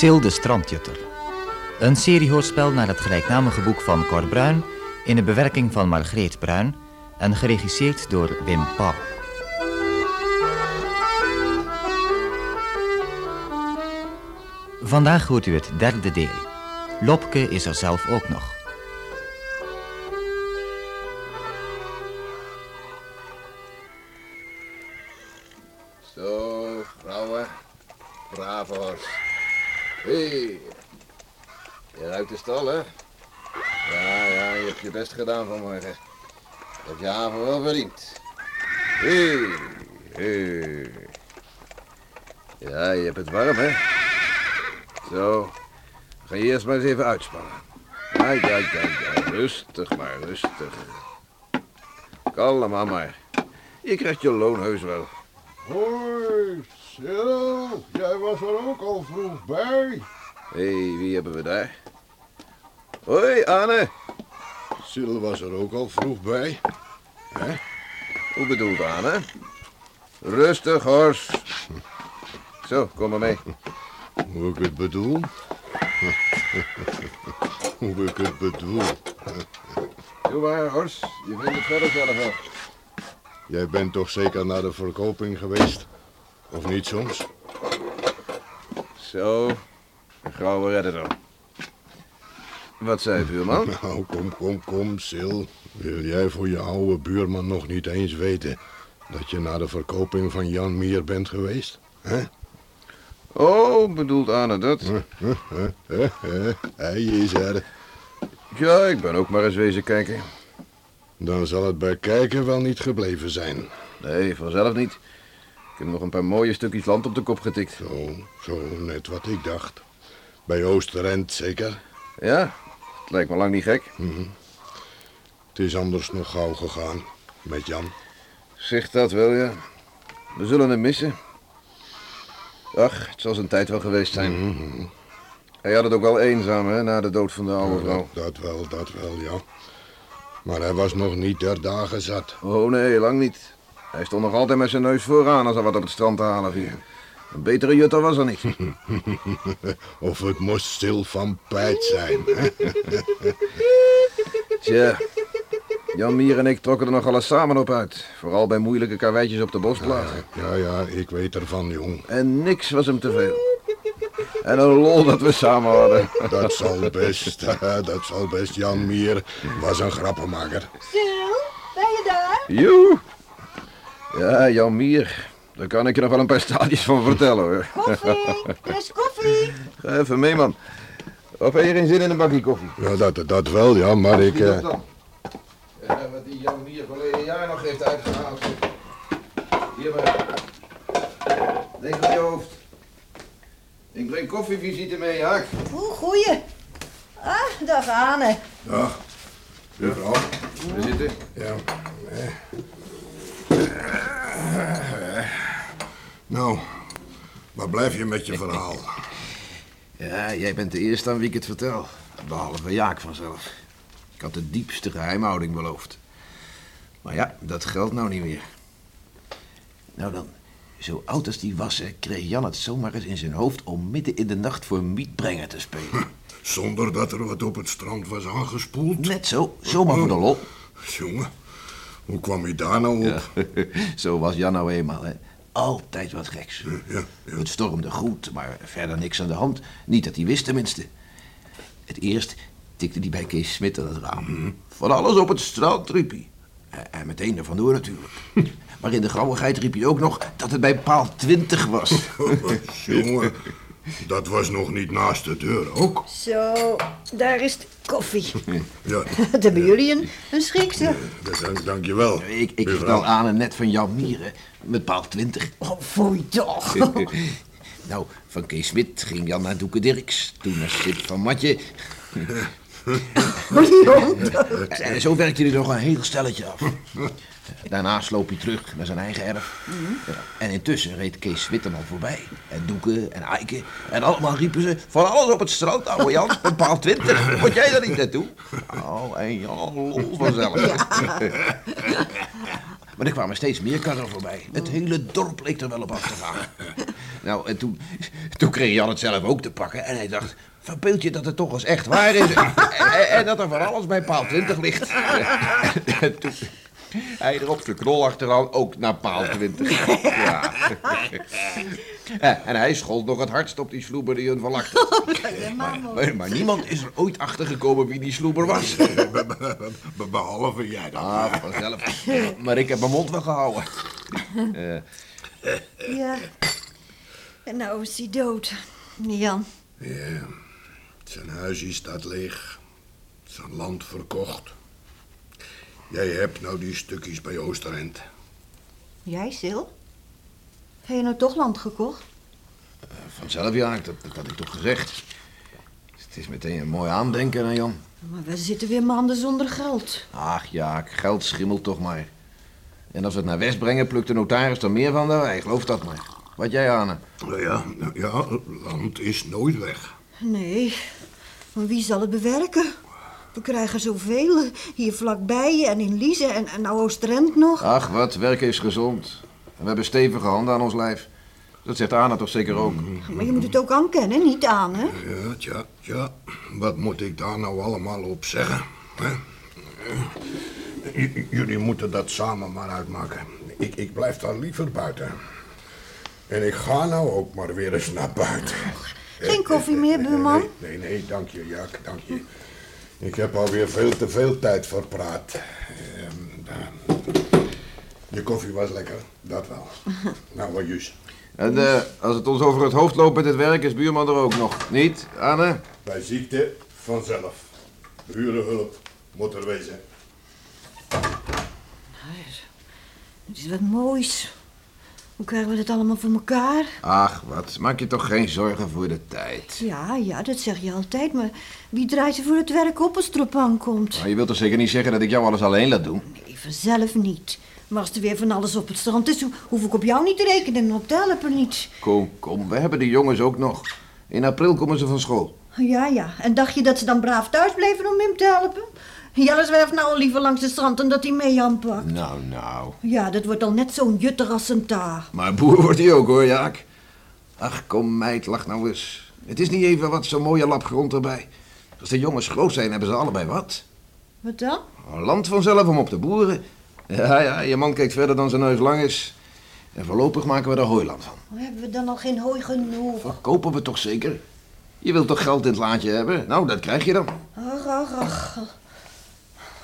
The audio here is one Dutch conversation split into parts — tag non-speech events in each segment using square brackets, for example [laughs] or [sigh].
Sil de Strandjutter. Een seriehoorspel naar het gelijknamige boek van Cor Bruin... in de bewerking van Margreet Bruin... en geregisseerd door Wim Pauw. Vandaag hoort u het derde deel. Lopke is er zelf ook nog. Zo, vrouwen. Brave Hé. Je ruikt de stal, hè? Ja, ja, je hebt je best gedaan vanmorgen. Je hebt je avond wel verdiend. Hé, hé. Ja, je hebt het warm, hè? Zo. Ga je eerst maar eens even uitspannen. Ja, ja. Rustig maar, rustig. Kalm aan maar. Je krijgt je loon heus wel. Hoi, Sil, jij was er ook al vroeg bij. Hé, hey, wie hebben we daar? Hoi, Anne. Sil was er ook al vroeg bij. Hè? Hoe bedoelt Anne? Rustig, Hors. Zo, kom maar mee. Hoe ik het bedoel? Hoe ik het bedoel. Doe maar, Hors. Je vindt het verder zelf wel. Jij bent toch zeker naar de verkoping geweest? Of niet soms? Zo, een grauwe redder dan. Wat zei buurman? [laughs] Nou, kom, kom, kom, Sil. Wil jij voor je oude buurman nog niet eens weten... dat je naar de verkoping van Jan Mier bent geweest? Hè? Oh, bedoelt Anne dat? Hij is er. Ja, ik ben ook maar eens wezen kijken. Dan zal het bij kijken wel niet gebleven zijn. Nee, vanzelf niet. Ik heb nog een paar mooie stukjes land op de kop getikt. Zo, zo, net wat ik dacht. Bij Oosterend zeker? Ja, het lijkt me lang niet gek. Het is anders nog gauw gegaan met Jan. Zeg dat wel, ja. We zullen hem missen. Ach, het zal zijn tijd wel geweest zijn. Hij had het ook wel eenzaam, hè, na de dood van de oude vrouw. Dat wel, dat wel, ja. Maar hij was nog niet der dagen zat. Oh nee, lang niet. Hij stond nog altijd met zijn neus vooraan als er wat op het strand te halen viel. Een betere jutter was er niet. [laughs] Of het moest stil van pijt zijn. hè? [laughs] Tja, Jan Mier en ik trokken er nog alles samen op uit. Vooral bij moeilijke karweitjes op de bosplaats. Ja, ja, ik weet ervan, jong. En niks was hem te veel. En een lol dat we samen hadden. [laughs] Dat zal best, dat zal best. Jan Mier was een grappenmaker. Sil, ben je daar? Joe. Ja, Jan Mier. Daar kan ik je nog wel een paar staaltjes van vertellen, hoor. Koffie, er is koffie. Ga even mee, man. Of heb je geen zin in een bakje koffie? Ja, dat, dat wel, ja, maar ik... Eh, dat dan? Ja, wat die Jan Mier verleden jaar nog heeft uitgehaald. Hier maar. Denk aan je hoofd. Ik breng koffievisite mee, Haak. Oeh, goeie. Ah, dag Anne. Dag, mevrouw. We zitten. Ja. eh. Nou, waar blijf je met je verhaal? Ja, jij bent de eerste aan wie ik het vertel. Behalve Jaak vanzelf. Ik had de diepste geheimhouding beloofd. Maar ja, dat geldt nou niet meer. Nou dan, zo oud als die was, hè, kreeg Jan het zomaar eens in zijn hoofd om midden in de nacht voor Mietbrenger te spelen. Zonder dat er wat op het strand was aangespoeld? Net zo, zomaar voor de lol. Jongen, hoe kwam je daar nou op? [laughs] Zo was Jan nou eenmaal, hè. Altijd wat geks. Ja, ja. Het stormde goed, maar verder niks aan de hand. Niet dat hij wist tenminste. Het eerst tikte hij bij Kees Smit aan het raam. Van alles op het strand, riep hij. En- En meteen er vandoor natuurlijk. [laughs] Maar in de grauwigheid riep hij ook nog dat het bij paal 20 was. [laughs] Jongen, [laughs] dat was nog niet naast de deur ook. Zo, daar is de koffie. [laughs] Ja, [laughs] Wat hebben jullie een, een schrikster? dank, dank je wel. Ik, ik vertel aan net van Jan Mieren met paal 20. Oh, foei toch. [laughs] Nou, van Kees Smit ging Jan naar Doeke Dirks. Toen naar Sip van Matje. En zo werkte hij er nog een heel stelletje af. Daarna sloop hij terug naar zijn eigen erf. Ja, En intussen reed Kees al voorbij. En Doeke en Eike. En allemaal riepen ze... Van alles op het strand, ouwe Jan. Een paal twintig. Moet jij daar niet naartoe? Oh, en Jan lol vanzelf. [laughs] Maar er kwamen steeds meer karren voorbij. Het hele dorp leek er wel op af te gaan. Nou, en toen, toen kreeg Jan het zelf ook te pakken. En hij dacht, verbeeld je dat het toch eens echt waar is. [laughs] en, dat er van alles bij paal 20 ligt. En [laughs] toen, hij erop de knol achteraan, ook naar paal 20. Ja. [laughs] Eh, En hij schold nog het hardst op die sloeber die hun verlakte. Maar, maar niemand is er ooit achter gekomen wie die sloeber was. Be- be- be- Behalve jij dan. Ah, vanzelf. Maar ik heb mijn mond wel gehouden. Eh, Ja. En nou is hij dood. Jan. Ja, zijn huisje staat leeg. Zijn land verkocht. Jij hebt nou die stukjes bij Oosterend. Jij, Sil? Heb je nou toch land gekocht? vanzelf, ja, dat, dat had ik toch gezegd. Het is meteen een mooi aandenken aan Jan. Maar we zitten weer maanden zonder geld. Ach ja, geld schimmelt toch maar. En als we het naar West brengen, plukt de notaris er meer van dan wij. Geloof dat maar. Wat jij, Anne? Nou ja, nou ja, land is nooit weg. Nee, maar wie zal het bewerken? We krijgen zoveel eh, hier vlakbij en in Lize en, en nou Oosterend nog. Ach, wat, werken is gezond. En we hebben stevige handen aan ons lijf. Dat zegt Anne toch zeker ook? Maar je moet het ook aankennen, niet aan, hè? Ja, tja, tja. Wat moet ik daar nou allemaal op zeggen? Hè? J- jullie moeten dat samen maar uitmaken. Ik, ik blijf daar liever buiten. En ik ga nou ook maar weer eens naar buiten. Geen koffie meer, buurman? Nee, nee, nee, dank je, Jaak, dank je. Ik heb alweer veel te veel tijd verpraat. Ehm, daar. Je koffie was lekker, dat wel. [laughs] Nou, wat jus. En eh, als het ons over het hoofd loopt met het werk, is buurman er ook nog. Niet, Anne? Bij ziekte vanzelf. Burenhulp moet er wezen. Het is wat moois. Hoe krijgen we dat allemaal voor elkaar? Ach, wat, maak je toch geen zorgen voor de tijd. Ja, ja, dat zeg je altijd, maar wie draait er voor het werk op als het erop aankomt? Maar je wilt toch zeker niet zeggen dat ik jou alles alleen laat doen? Nee, vanzelf niet. Maar als er weer van alles op het strand is, ho- hoef ik op jou niet te rekenen en op de helper niet. Kom, kom, we hebben de jongens ook nog. In april komen ze van school. Ja, ja. En dacht je dat ze dan braaf thuis bleven om hem te helpen? Jelle zwerft nou al liever langs het strand dan dat hij mee aanpakt. Nou, nou. Ja, dat wordt al net zo'n jutter als een ta. Maar boer wordt hij ook hoor, Jaak. Ach, kom meid, lach nou eens. Het is niet even wat zo'n mooie lap grond erbij. Als de jongens groot zijn, hebben ze allebei wat. Wat dan? Land vanzelf om op te boeren. Ja, ja, je man kijkt verder dan zijn neus lang is. En voorlopig maken we er hooiland van. Hebben we dan al geen hooi genoeg? Verkopen we toch zeker? Je wilt toch geld in het laadje hebben? Nou, dat krijg je dan. Ach, ach, ach.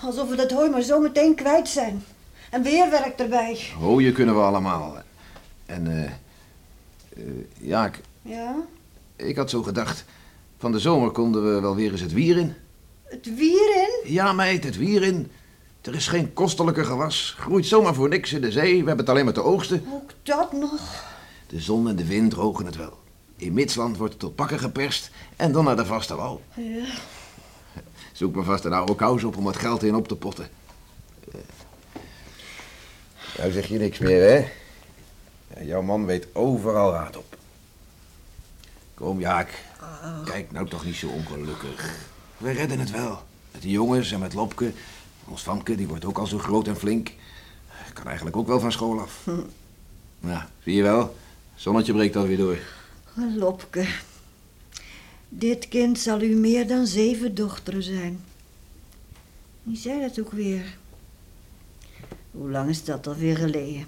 Alsof we dat hooi maar zo meteen kwijt zijn. En weer werk erbij. Hooien kunnen we allemaal. En, eh... eh, Jaak, Ja? ik had zo gedacht... Van de zomer konden we wel weer eens het wier in. Het wier in? Ja, meid, het wier in. Er is geen kostelijke gewas. Groeit zomaar voor niks in de zee. We hebben het alleen maar te oogsten. Ook dat nog. De zon en de wind drogen het wel. In Mitsland wordt het tot pakken geperst en dan naar de vaste wal. Ja. Zoek me vast een oude kous op om het geld in op te potten. Eh. Nou zeg je niks meer, hè? Ja, jouw man weet overal raad op. Kom, Jaak. Kijk nou toch niet zo ongelukkig. We redden het wel. Met de jongens en met Lopke. Ons Famke, die wordt ook al zo groot en flink. Kan eigenlijk ook wel van school af. Ja, zie je wel? Zonnetje breekt alweer door. Lopke. Dit kind zal u meer dan zeven dochteren zijn. Wie zei dat ook weer? Hoe lang is dat alweer geleden?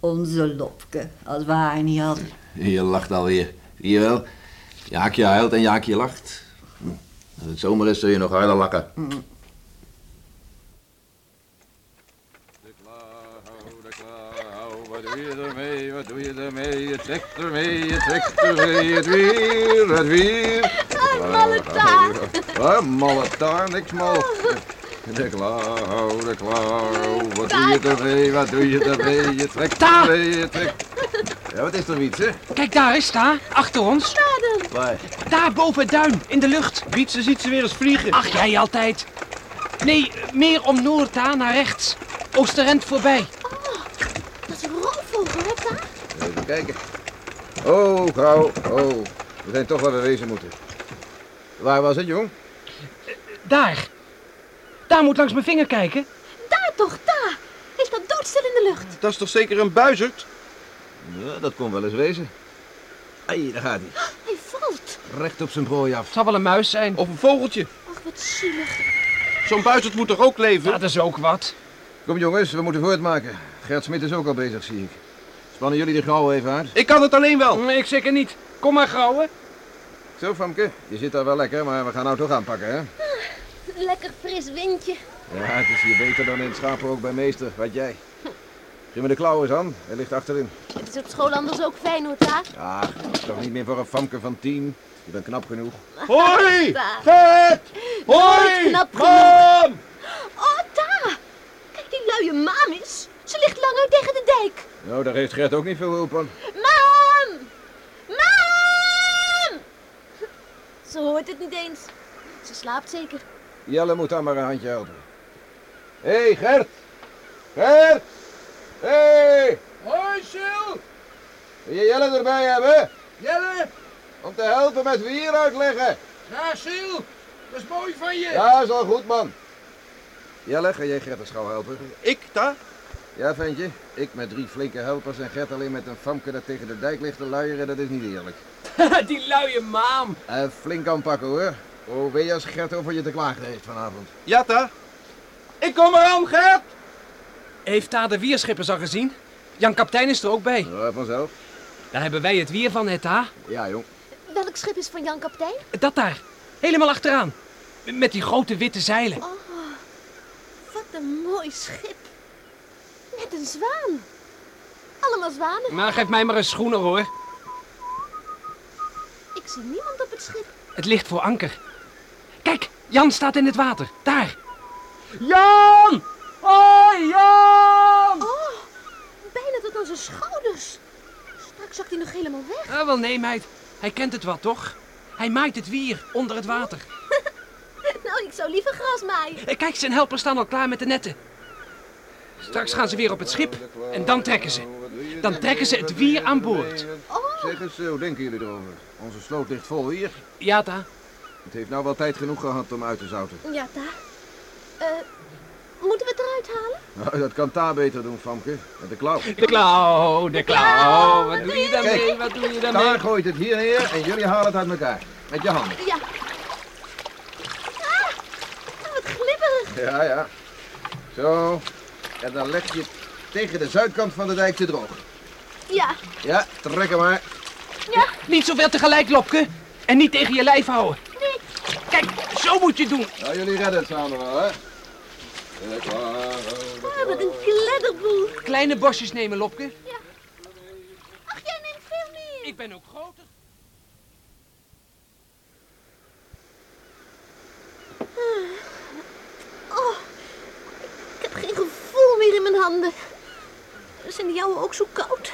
Onze Lopke, als we haar niet hadden. Je lacht alweer. Zie je wel? Jaakje huilt en Jaakje lacht. Hm. Als het zomer is, zul je nog harder lachen. De klauw, de klauw, wat doe je ermee, wat doe je ermee? Je trekt ermee, je trekt ermee, het weer, het weer. Malle taar. Wat, malle taar, niks mal. De klauw, de klauw, wat doe je ermee, wat doe je ermee? Je trekt ermee, je trekt... Ja, wat is er, Wietse? Kijk daar eens, daar, achter ons. Waar? Daar boven het duin, in de lucht. Wietse ziet ze weer eens vliegen. Ach, jij altijd. Nee, meer om Noord daar, naar rechts. Oosterend voorbij. Dat is een roofvogel, hè, Ta? Even kijken. Oh, gauw. Oh, we zijn toch waar we wezen moeten. Waar was het, jong? Daar. Daar moet langs mijn vinger kijken. Daar toch, Ta? Hij staat doodstil in de lucht. Dat is toch zeker een buizerd? Ja, dat kon wel eens wezen. Ai, daar gaat hij. Hij valt. Recht op zijn prooi af. Het zal wel een muis zijn. Of een vogeltje. Ach, wat zielig. Zo'n buizerd moet toch ook leven? Dat is ook wat. Kom jongens, we moeten voortmaken. Gert Smit is ook al bezig, zie ik. Spannen jullie de grauw even uit? Ik kan het alleen wel. Nee, ik zeker niet. Kom maar, Grauwe. Zo, Famke, je zit daar wel lekker, maar we gaan nou toch aanpakken, hè? Lekker fris windje. Ja, het is hier beter dan in het schapenhok bij meester, wat jij. Geef me de klauwen eens aan, hij ligt achterin. Het is op school anders ook fijn hoor, Ta. Ja, dat is toch niet meer voor een Famke van tien. Je bent knap genoeg. Hoi! Gert! Nooit Hoi! knap genoeg. Mam! Oh, Ta. Kijk, die luie maan is. Ligt lang uit tegen de dijk. Nou, daar heeft Gert ook niet veel hulp aan. Mam! Mam! Ze hoort het niet eens. Ze slaapt zeker. Jelle moet dan maar een handje helpen. Hé, hey, Gert! Gert! Hé! Hey! Hoi, Sil! Wil je Jelle erbij hebben? Jelle! Om te helpen met wier uitleggen. Ja, Sil! Dat is mooi van je. Ja, is al goed, man. Jelle, ga jij Gert eens gauw helpen? Ik, Ta? Ja, ventje. Ik met drie flinke helpers en Gert alleen met een famke dat tegen de dijk ligt te luieren, dat is niet eerlijk. [laughs] die luie maam. En flink aanpakken, hoor. Oh, weet je als Gert over je te klagen heeft vanavond? Ja, Ta? Ik kom eraan, Gert! Heeft daar de wierschippers al gezien? Jan Kaptein is er ook bij. Ja, vanzelf. Daar hebben wij het wier van, het ha? Ja, jong. Welk schip is van Jan Kaptein? Dat daar. Helemaal achteraan. Met die grote witte zeilen. Oh, wat een mooi schip. Net een zwaan. Allemaal zwanen. Maar geef mij maar een schoener, hoor. Ik zie niemand op het schip. Het ligt voor anker. Kijk, Jan staat in het water. Daar. Jan! Hoi, Jan! Oh, bijna tot aan zijn schouders. Straks zakt hij nog helemaal weg. Ah, wel nee, meid. Hij kent het wat, toch? Hij maait het wier onder het water. [laughs] Nou, ik zou liever gras maaien. Eh, Kijk, zijn helpers staan al klaar met de netten. Straks gaan ze weer op het schip en dan trekken ze. Dan trekken ze het wier aan boord. Zeg eens, hoe denken jullie erover? Onze sloot ligt vol hier. Ja, ta. Het heeft nou wel tijd genoeg gehad om uit te zouten. Ja, ta. Eh, moeten we het eruit halen? Nou, dat kan Ta beter doen, Famke. Met de klauw. De klauw, de klauw. Wat doe je daarmee? Kijk, Wat doe je Ta daarmee? gooit het hier neer en jullie halen het uit elkaar. Met je handen. Ja. Ah, wat glibberig. Ja, ja. Zo. En dan leg je het tegen de zuidkant van de dijk te droog. Ja, Ja, trek hem maar. ja. Niet zoveel tegelijk, Lopke. En niet tegen je lijf houden. Nee. Kijk, zo moet je doen. Nou, jullie redden het samen wel, hè? Ah, wat een kledderboel. Kleine bosjes nemen, Lopke. Ach, jij neemt veel meer. Ik ben ook groter. Oh, ik heb geen gevoel meer in mijn handen. Zijn die jouwe ook zo koud?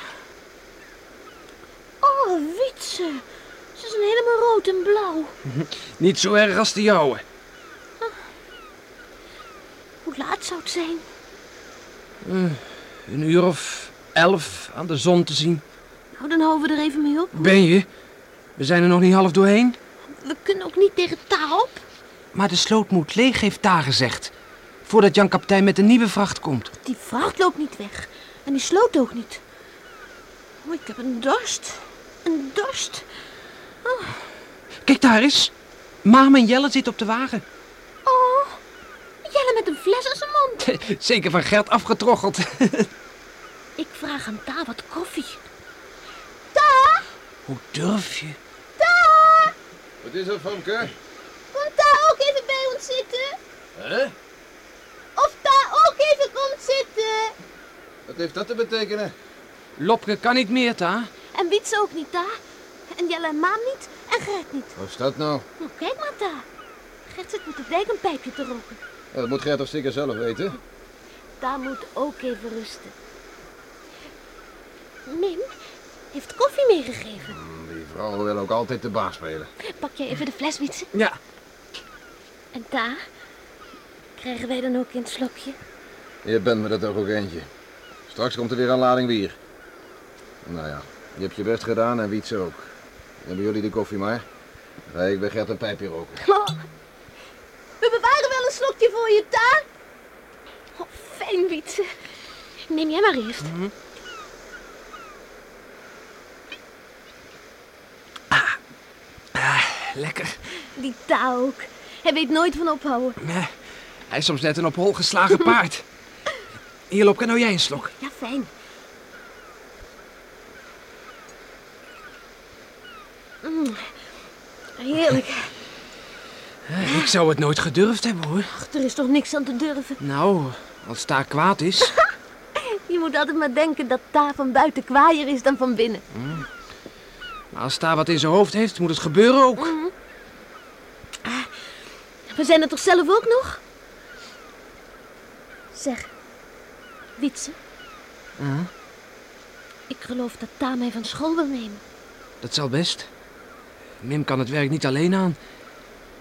Oh, Wietse. Ze zijn helemaal rood en blauw. [laughs] Niet zo erg als de jouwe. Hoe laat zou het zijn? Een uur of elf aan de zon te zien. Nou, dan houden we er even mee op. Ben je? We zijn er nog niet half doorheen. We kunnen ook niet tegen taal op. Maar de sloot moet leeg, heeft Ta gezegd. Voordat Jan Kaptein met een nieuwe vracht komt. Die vracht loopt niet weg. En die sloot ook niet. Oh, ik heb een dorst. Een dorst. Kijk daar eens. Maam en Jelle zitten op de wagen. Oh, Jelle met een fles in zijn mond. [laughs] Zeker van Gert afgetroggeld. [laughs] Ik vraag aan Ta wat koffie. Ta! Hoe durf je? Ta! Wat is er, Famke? Komt Ta ook even bij ons zitten? Hè? Of Ta ook even komt zitten? Wat heeft dat te betekenen? Lopke kan niet meer, Ta. En Wietse ook niet, Ta. En Jelle en Maan niet. En Gert niet. Wat is dat nou? Nou, kijk maar, Ta. Gert zit met de dijk een pijpje te roken. Ja, dat moet Gert toch zeker zelf weten? Ta moet ook even rusten. Mim heeft koffie meegegeven. Die vrouwen willen ook altijd de baas spelen. Pak jij even de fles, Wietse? Ja. En Ta? Krijgen wij dan ook een slokje? Je bent me dat toch ook eentje. Straks komt er weer een lading bier. Nou ja, je hebt je best gedaan en Wietse ook. Hebben jullie de koffie maar? Dan ga ik bij Gert een pijpje roken. Oh, we bewaren wel een slokje voor je, Ta. Oh, fijn, Wietse. Neem jij maar eerst. lekker. Die ta ook. Hij weet nooit van ophouden. Nee, hij is soms net een op hol geslagen paard. Hier, Lopke, nou jij een slok. Ja, fijn. Mm, heerlijk. Ik zou het nooit gedurfd hebben, hoor. Ach, er is toch niks aan te durven. Nou, als Ta kwaad is. [laughs] Je moet altijd maar denken dat ta van buiten kwaaier is dan van binnen. Maar als Ta wat in zijn hoofd heeft, moet het gebeuren ook. We zijn er toch zelf ook nog? Zeg, Wietse. Ik geloof dat Ta mij van school wil nemen. Dat zal best. Mim kan het werk niet alleen aan.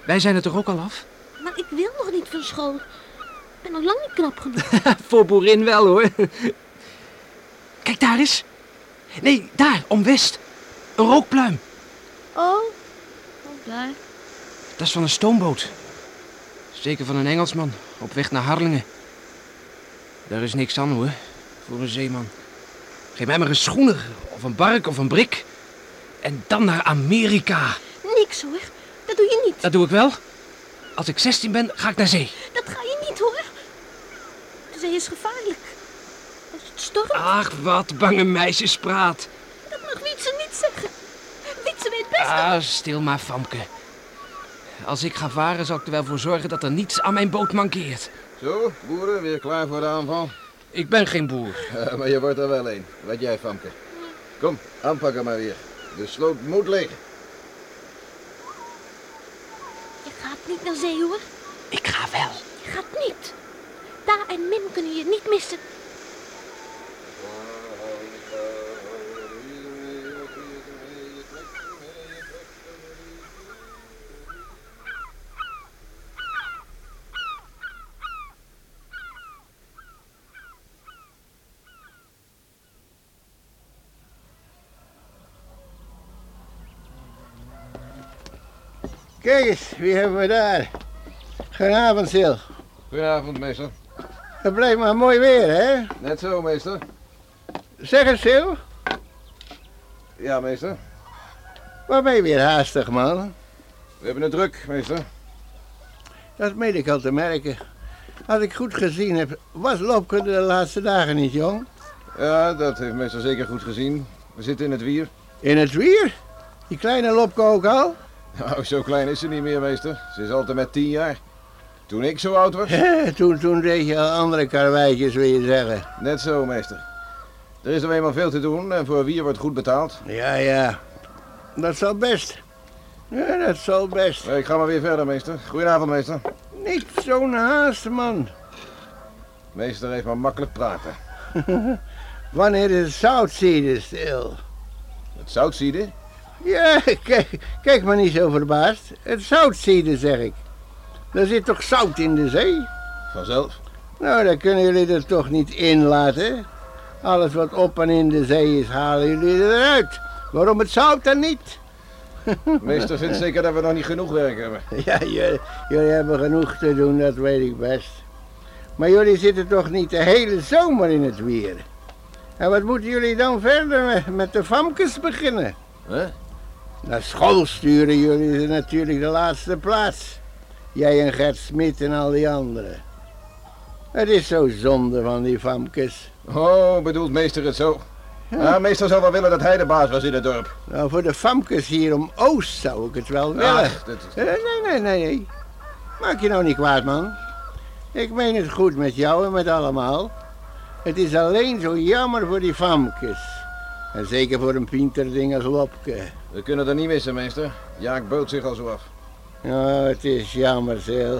Wij zijn er toch ook al af? Maar ik wil nog niet van school. Ik ben nog lang niet knap genoeg. [laughs] Voor boerin wel, hoor. Kijk, daar is. Nee, daar, om west. Een rookpluim. Oh, oh daar. Dat is van een stoomboot. Zeker van een Engelsman, op weg naar Harlingen. Daar is niks aan, hoor, voor een zeeman. Geef mij maar een schoener, of een bark, of een brik. En dan naar Amerika. Niks hoor. Dat doe je niet. Dat doe ik wel. Als ik 16 ben, ga ik naar zee. Dat ga je niet hoor. De zee is gevaarlijk. Als het stormt, Ach, wat bange meisjespraat. dat mag Wietse niet zeggen. Wietse weet best. Ah, stil maar, Famke. Als ik ga varen, zal ik er wel voor zorgen dat er niets aan mijn boot mankeert. Zo, boeren, weer klaar voor de aanval? Ik ben geen boer. Ja, [laughs] maar je wordt er wel een. Wat jij, Famke. Kom, aanpakken maar weer. De sloot moet leeg. Je gaat niet naar zee hoor. Ik ga wel. Je gaat niet. Ta en Mim kunnen je niet missen. Kijk eens, wie hebben we daar? Goedenavond, Sil. Goedenavond, meester. Het blijft maar mooi weer, hè? Net zo, meester. Zeg eens, Sil. Ja, meester. Waar ben je weer haastig, man? We hebben het druk, meester. Dat meen ik al te merken. Als ik goed gezien heb, was Lopke de laatste dagen niet, jong? Ja, dat heeft meester zeker goed gezien. We zitten in het wier. In het wier? Die kleine Lopke ook al? Nou, zo klein is ze niet meer, meester. Ze is altijd met tien jaar. Toen ik zo oud was. [laughs] toen, toen deed je al andere karweitjes, wil je zeggen. Net zo, meester. Er is er eenmaal veel te doen en voor wier wordt goed betaald. Ja, ja. Dat zal best. Ja, dat zal best. Ik ga maar weer verder, meester. Goedenavond, meester. Niet zo'n haast, man. Meester heeft maar makkelijk praten. [laughs] Wanneer is het zoutzieden stil? Het zoutzieden? Ja, [laughs] kijk, kijk maar niet zo verbaasd. Het zoutzieden, zeg ik. Er zit toch zout in de zee? Vanzelf. Nou, dan kunnen jullie er toch niet in laten. Alles wat op en in de zee is, halen jullie eruit. Waarom het zout dan niet? Meester vindt zeker dat we nog niet genoeg werk hebben. [laughs] Ja, jullie, jullie hebben genoeg te doen, dat weet ik best. Maar jullie zitten toch niet de hele zomer in het weer? En wat moeten jullie dan verder met, met de famkes beginnen? Hè? Naar school sturen jullie ze natuurlijk de laatste plaats. Jij en Gert Smit en al die anderen. Het is zo zonde van die famkes. Oh, bedoelt meester het zo? Ja, meester zou wel willen dat hij de baas was in het dorp. Nou, voor de famkes hier om Oost zou ik het wel willen. Ach, dat is- Eh, Nee, nee, nee, nee. Maak je nou niet kwaad, man. Ik meen het goed met jou en met allemaal. Het is alleen zo jammer voor die famkes. En zeker voor een pienterding als Lopke. We kunnen er niet missen, meester. Jaak beult zich al zo af. Ja, het is jammer, Sil.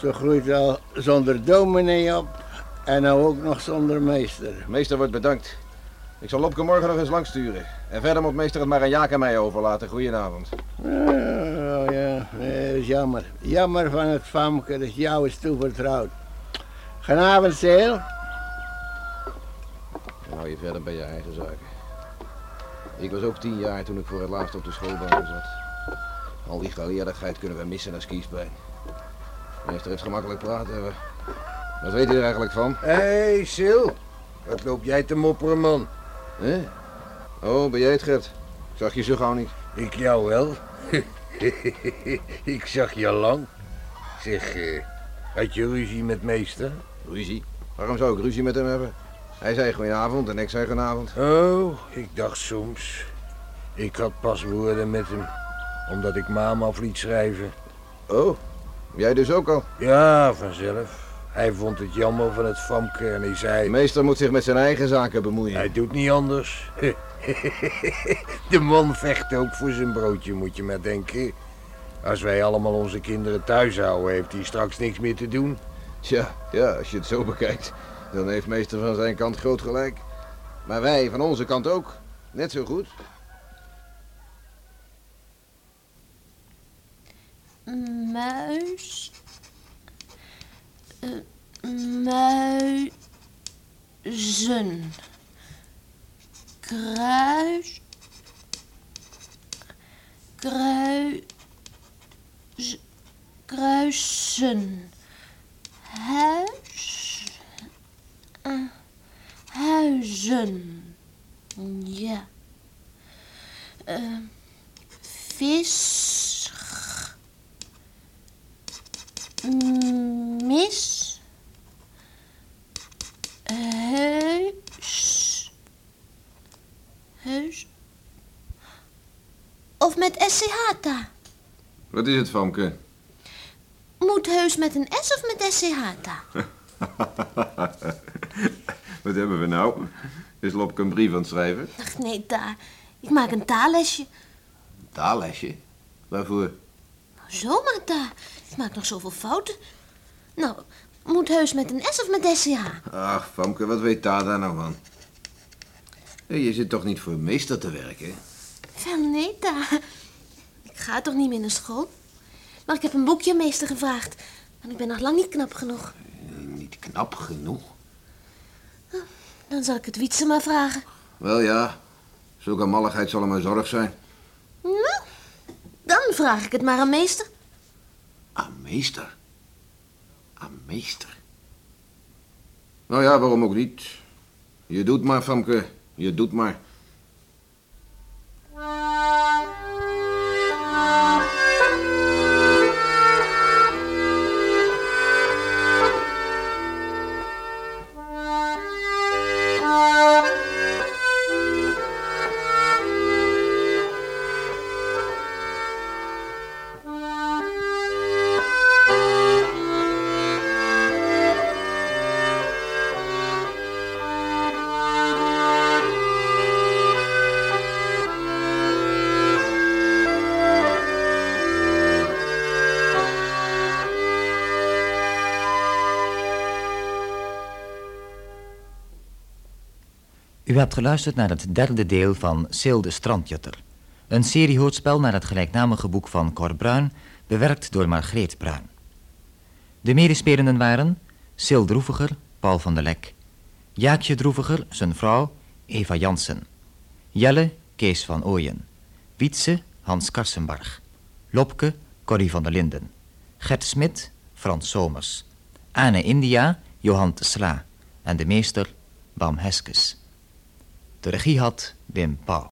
Ze groeit al zonder dominee op. En nou ook nog zonder meester. Meester wordt bedankt. Ik zal Lopke morgen nog eens langs sturen. En verder moet meester het maar aan Jaak en mij overlaten. Goedenavond. Oh ja, nee, dat is jammer. Jammer van het famke dat jou is toevertrouwd. Goedenavond, Sil. Dan hou je verder bij je eigen zaken. Ik was ook tien jaar toen ik voor het laatst op de schoolbank zat. Al die geleerdigheid kunnen we missen als kiespijn. Meester heeft gemakkelijk praten. Wat weet u er eigenlijk van? Hé, hey, Sil. Wat loop jij te mopperen, man? Hè? Oh, ben jij het, Gert? Ik zag je zo gauw niet. Ik jou wel. [laughs] ik zag je lang. Zeg, eh, had je ruzie met meester? Ruzie? Waarom zou ik ruzie met hem hebben? Hij zei goedenavond en ik zei goedenavond. Oh, ik dacht soms. Ik had pas woorden met hem, omdat ik maam af liet schrijven. Oh, jij dus ook al? Ja, vanzelf. Hij vond het jammer van het famke en hij De zei... meester moet zich met zijn eigen zaken bemoeien. Hij doet niet anders. [laughs] De man vecht ook voor zijn broodje, moet je maar denken. Als wij allemaal onze kinderen thuis houden, heeft hij straks niks meer te doen. Tja, ja, als je het zo bekijkt, dan heeft meester van zijn kant groot gelijk. Maar wij van onze kant ook. Net zo goed. Muis. Eh, muizen. Kruis. Kruis. Kruisen. Huis. Eh, huizen. Ja. Eh, vis. Mis. Heus. Heus. Of met SCH ta. Wat is het, Famke? Moet heus met een S of met SCH ta? [laughs] [laughs] Wat hebben we nou? Is Lopke een brief aan het schrijven? Ach nee, ta. Ik maak een taallesje. Taallesje? Waarvoor? Zomaar ta. Ik maak nog zoveel fouten. Nou, moet heus met een S of met SCH? Ach, Famke, wat weet Ta daar nou van? Hé, je zit toch niet voor meester te werken? Wel nee, ta. Ik ga toch niet meer naar school? Maar ik heb een boekje meester gevraagd. En ik ben nog lang niet knap genoeg. Niet knap genoeg. Dan zal ik het Wietse maar vragen. Wel ja, zulke malligheid zal hem een zorg zijn. Nou, dan vraag ik het maar aan meester. Aan meester? Aan meester? Nou ja, waarom ook niet? Je doet maar, Famke. Je doet maar. U hebt geluisterd naar het derde deel van Sil de Strandjutter. Een seriehoorspel naar het gelijknamige boek van Cor Bruin, bewerkt door Margreet Bruin. De medespelenden waren Sil Droeviger, Paul van der Lek. Jaakje Droeviger, zijn vrouw, Eva Jansen. Jelle, Kees van Ooyen. Wietse, Hans Karsenbarg. Lopke, Corrie van der Linden. Gert Smit, Frans Somers. Anne India, Johan de Sla. En de meester, Bam Heskes. De regie had Wim Pauw.